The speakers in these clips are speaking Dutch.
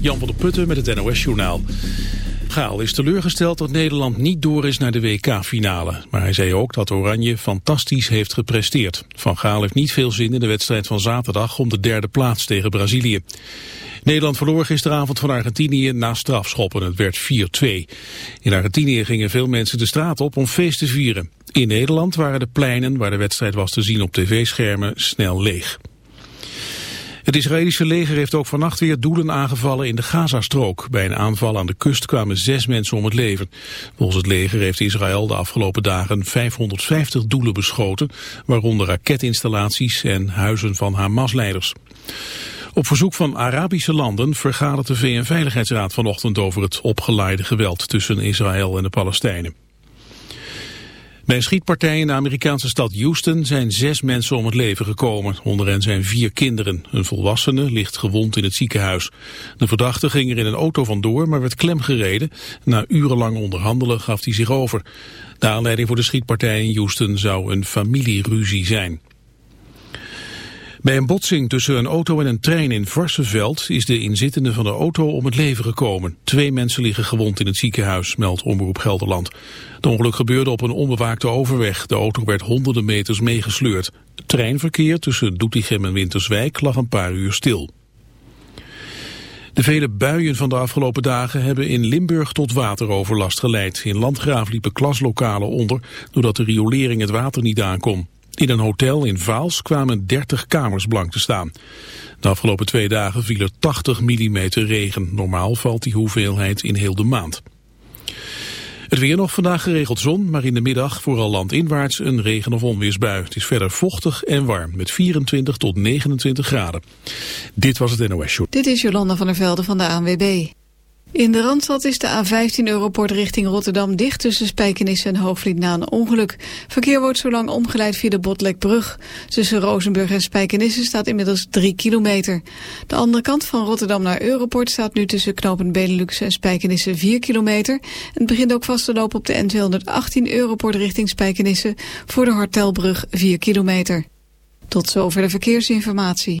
Jan van der Putten met het NOS-journaal. Gaal is teleurgesteld dat Nederland niet door is naar de WK-finale. Maar hij zei ook dat Oranje fantastisch heeft gepresteerd. Van Gaal heeft niet veel zin in de wedstrijd van zaterdag om de derde plaats tegen Brazilië. Nederland verloor gisteravond van Argentinië na strafschoppen. Het werd 4-2. In Argentinië gingen veel mensen de straat op om feest te vieren. In Nederland waren de pleinen waar de wedstrijd was te zien op tv-schermen snel leeg. Het Israëlische leger heeft ook vannacht weer doelen aangevallen in de Gazastrook. Bij een aanval aan de kust kwamen zes mensen om het leven. Volgens het leger heeft Israël de afgelopen dagen 550 doelen beschoten, waaronder raketinstallaties en huizen van Hamas-leiders. Op verzoek van Arabische landen vergadert de VN-veiligheidsraad vanochtend over het opgeleide geweld tussen Israël en de Palestijnen. Bij een schietpartij in de Amerikaanse stad Houston zijn zes mensen om het leven gekomen. Onder hen zijn vier kinderen. Een volwassene ligt gewond in het ziekenhuis. De verdachte ging er in een auto vandoor, maar werd klemgereden. Na urenlang onderhandelen gaf hij zich over. De aanleiding voor de schietpartij in Houston zou een familieruzie zijn. Bij een botsing tussen een auto en een trein in Varsenveld is de inzittende van de auto om het leven gekomen. Twee mensen liggen gewond in het ziekenhuis, meldt Omroep Gelderland. Het ongeluk gebeurde op een onbewaakte overweg. De auto werd honderden meters meegesleurd. Het treinverkeer tussen Doetinchem en Winterswijk lag een paar uur stil. De vele buien van de afgelopen dagen hebben in Limburg tot wateroverlast geleid. In Landgraaf liepen klaslokalen onder doordat de riolering het water niet aankon. In een hotel in Vaals kwamen 30 kamers blank te staan. De afgelopen twee dagen viel er 80 mm regen. Normaal valt die hoeveelheid in heel de maand. Het weer nog vandaag geregeld zon, maar in de middag vooral landinwaarts een regen- of onweersbui. Het is verder vochtig en warm met 24 tot 29 graden. Dit was het NOS Show. Dit is Jolanda van der Velde van de ANWB. In de Randstad is de A15 Europort richting Rotterdam dicht tussen Spijkenisse en Hoogvliet na een ongeluk. Verkeer wordt zo lang omgeleid via de Botlekbrug. Tussen Rozenburg en Spijkenisse staat inmiddels 3 kilometer. De andere kant van Rotterdam naar Europort staat nu tussen knopen Benelux en Spijkenisse 4 kilometer. Het begint ook vast te lopen op de N218 Europort richting Spijkenisse voor de Hartelbrug 4 kilometer. Tot zover de verkeersinformatie.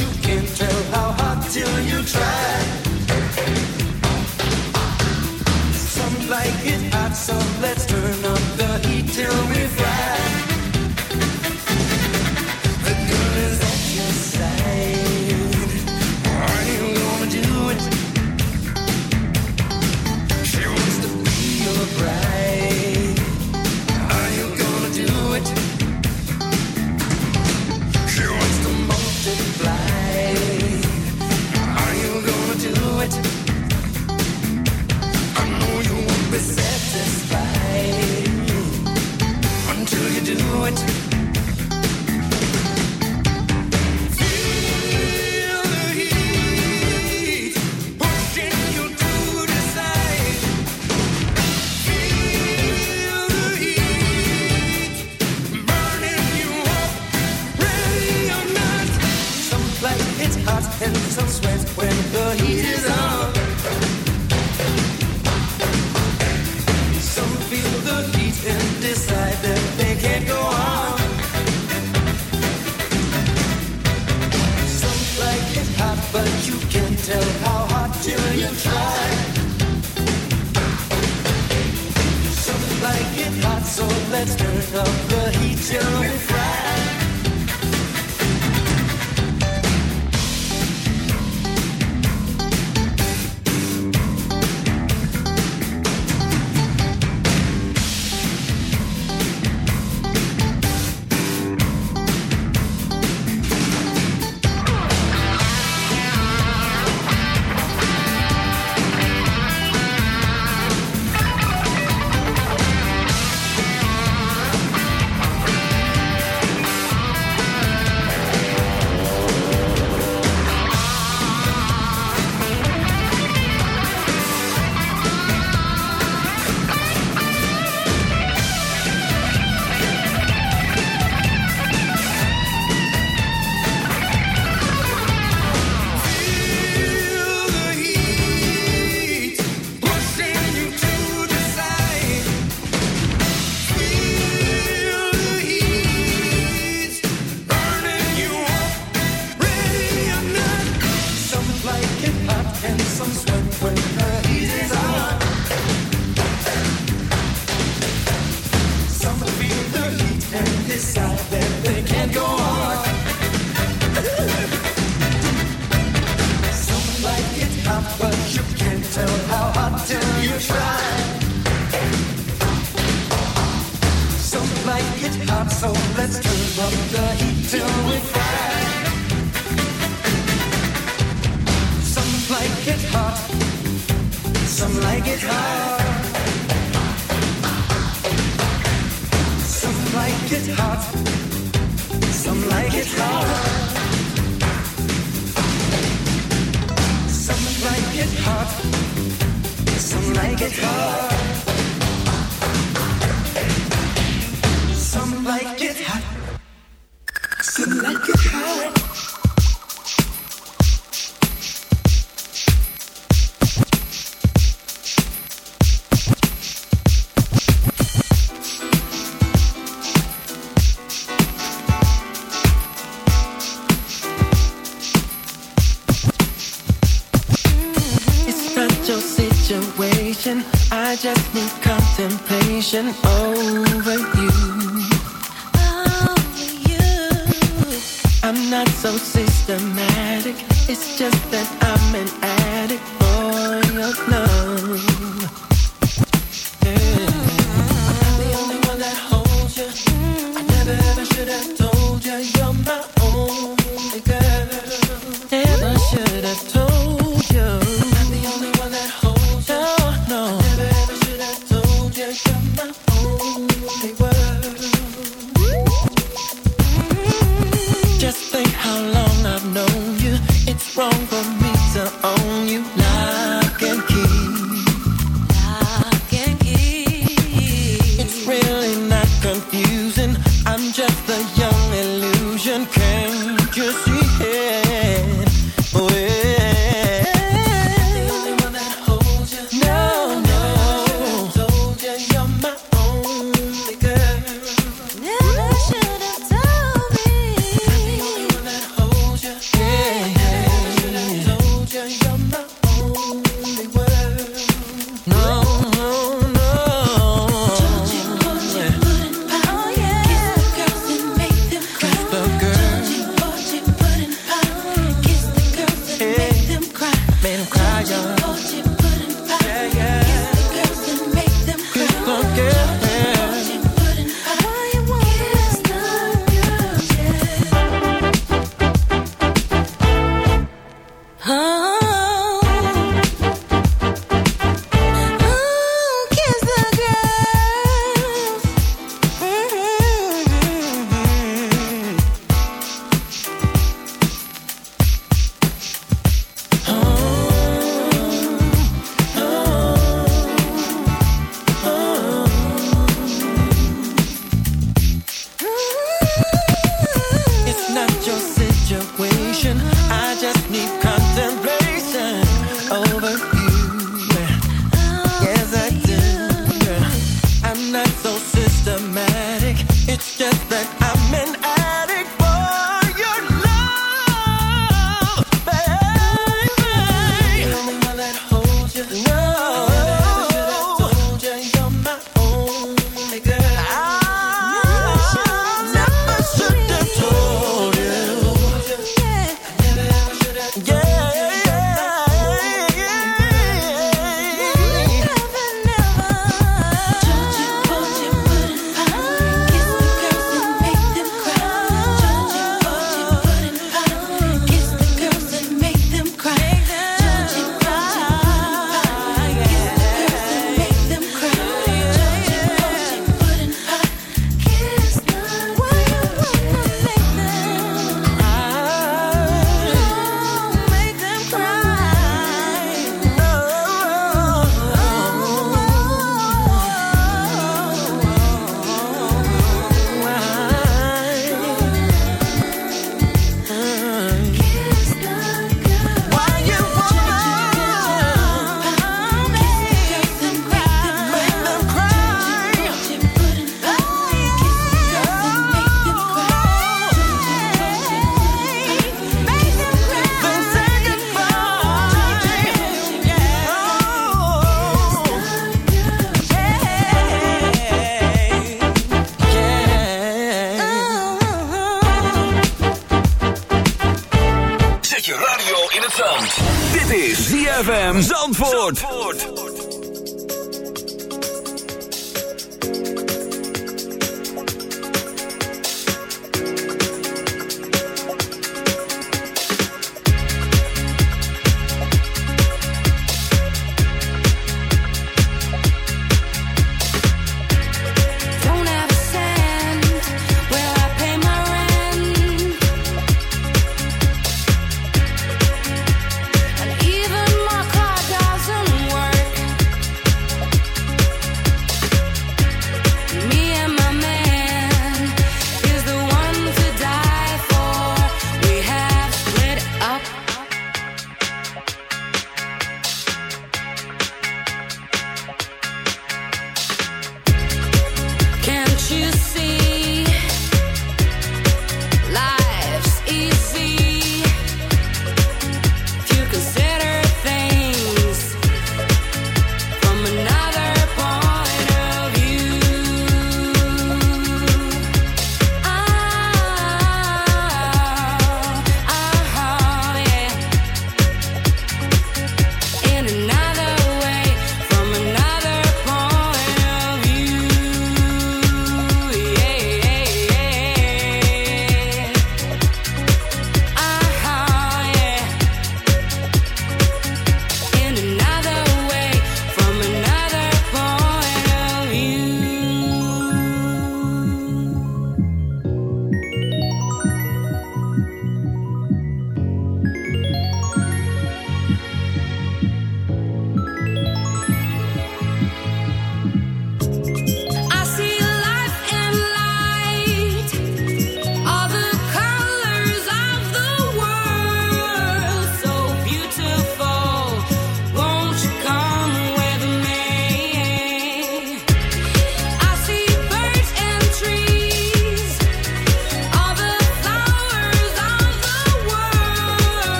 you can. Contemplation over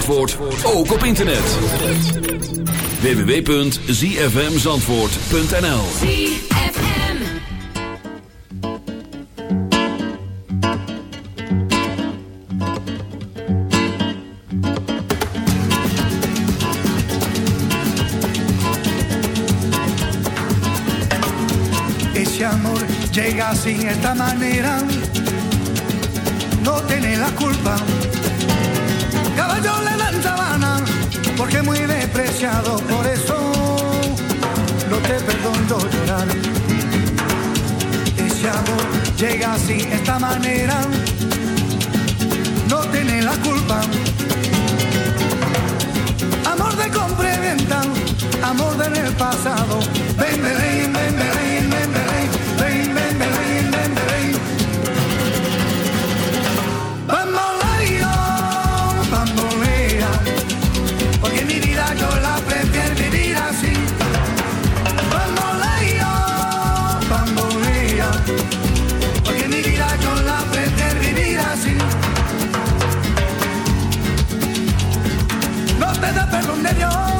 Zandvoort ook op internet. www.zfmzandvoort.nl ZFM Ese amor llega así esta manera. No tiene la culpa. caballo le dan sabana, porque muy despreciado, por eso no te perdono llorar. Ese amor llega así, esta manera, no tiene la culpa. Amor de compra y venta, amor del pasado, ven, ven, ven. fue con Dios.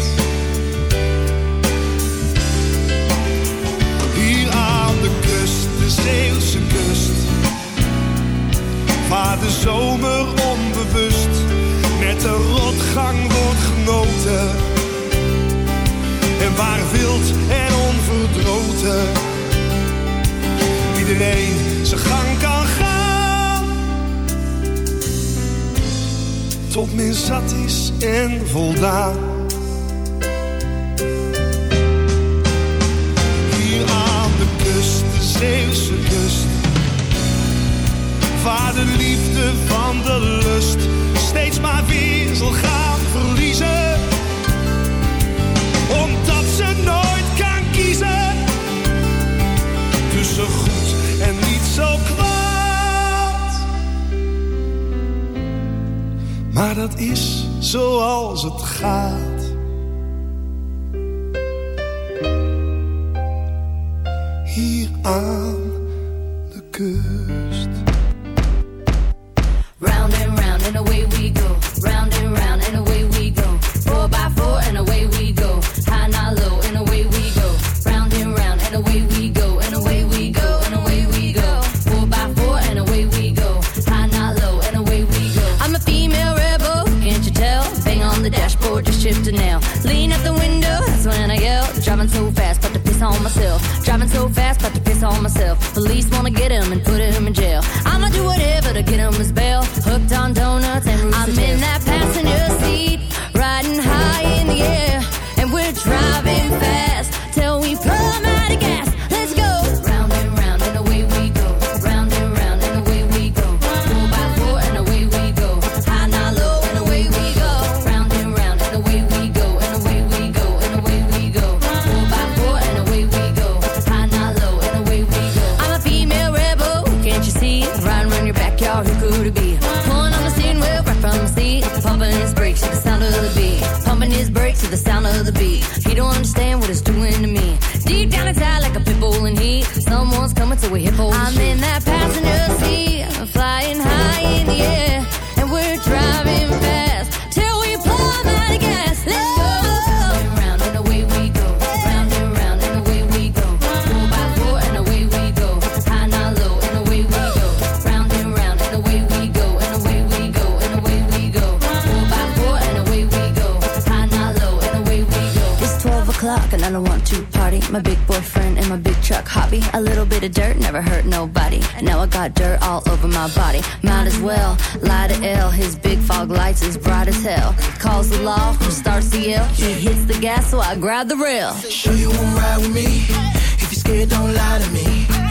meer zat is en voldaan. Hier aan de kust, de Zeeuwse kust, waar de liefde van de lust Maar dat is zoals het gaat. Hier aan de keur. get him and put with hippos. Might as well lie to L. His big fog lights is bright as hell. Calls the law, starts the yell. He hits the gas, so I grab the rail. Sure you won't ride with me? If you're scared, don't lie to me.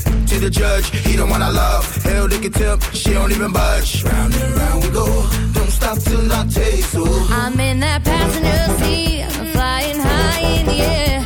To the judge, he the one I love. Hell, they can tip, she don't even budge. Round and round we go. Don't stop till I taste so. I'm in that passenger seat, I'm flying high in the air,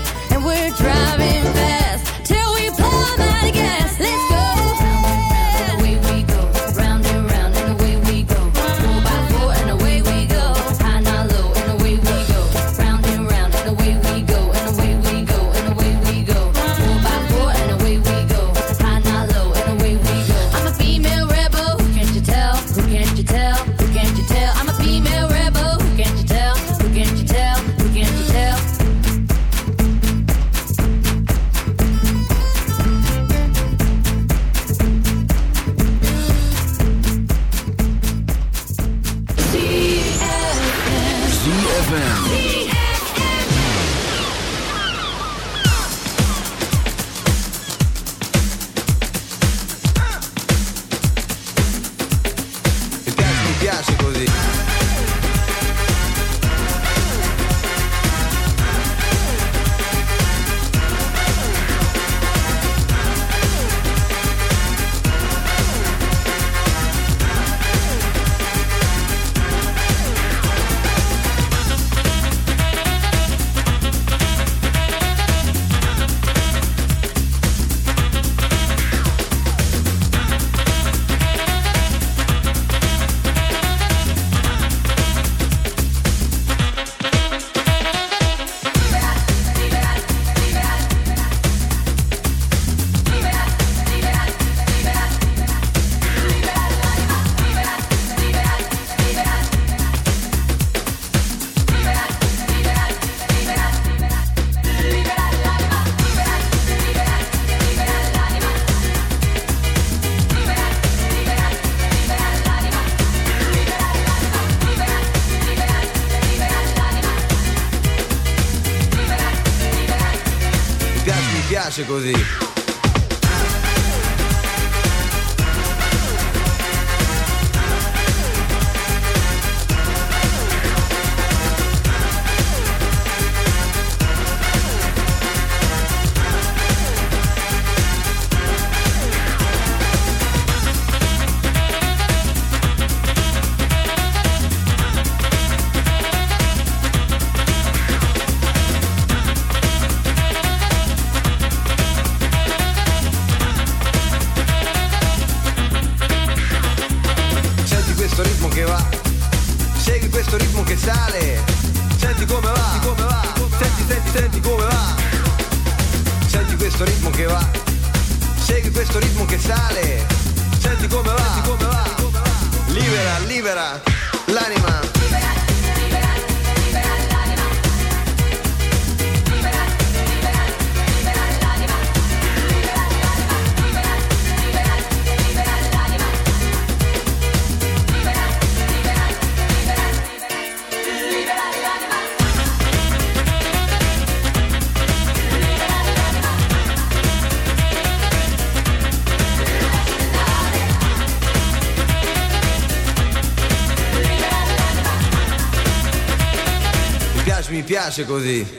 piace così. piace così.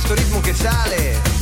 Questo ritmo che sale,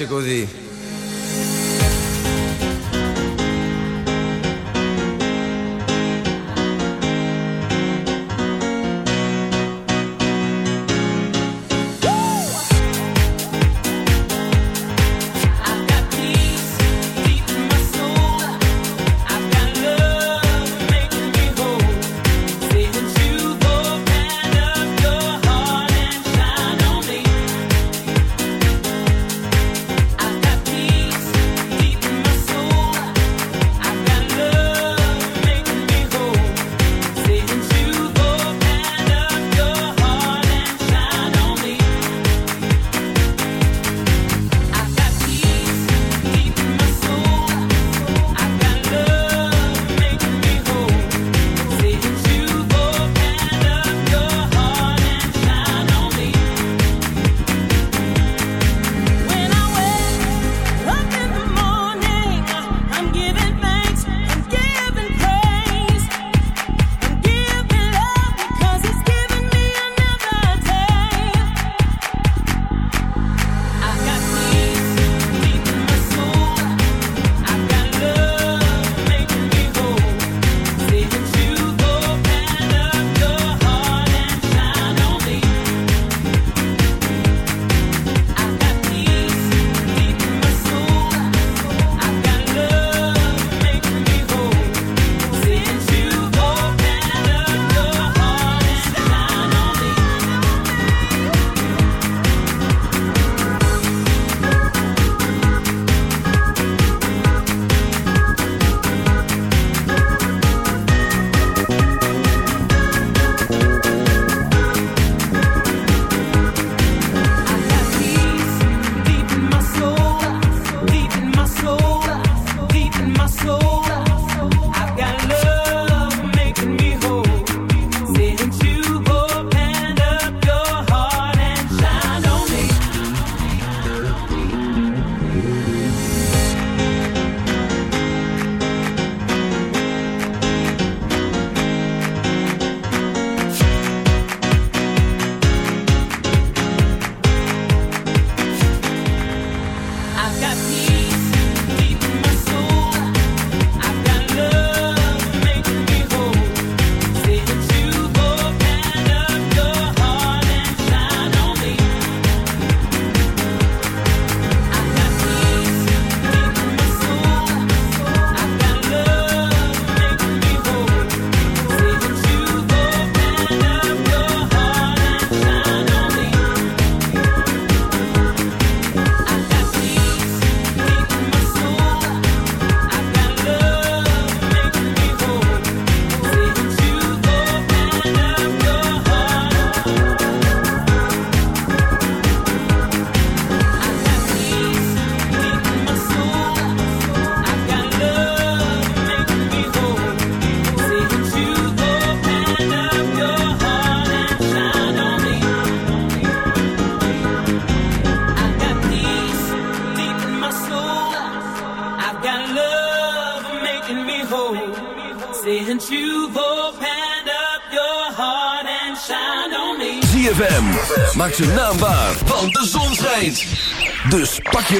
piace così.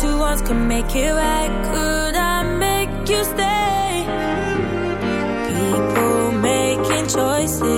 Two Two ones could make it right. Could I make you stay? People making choices.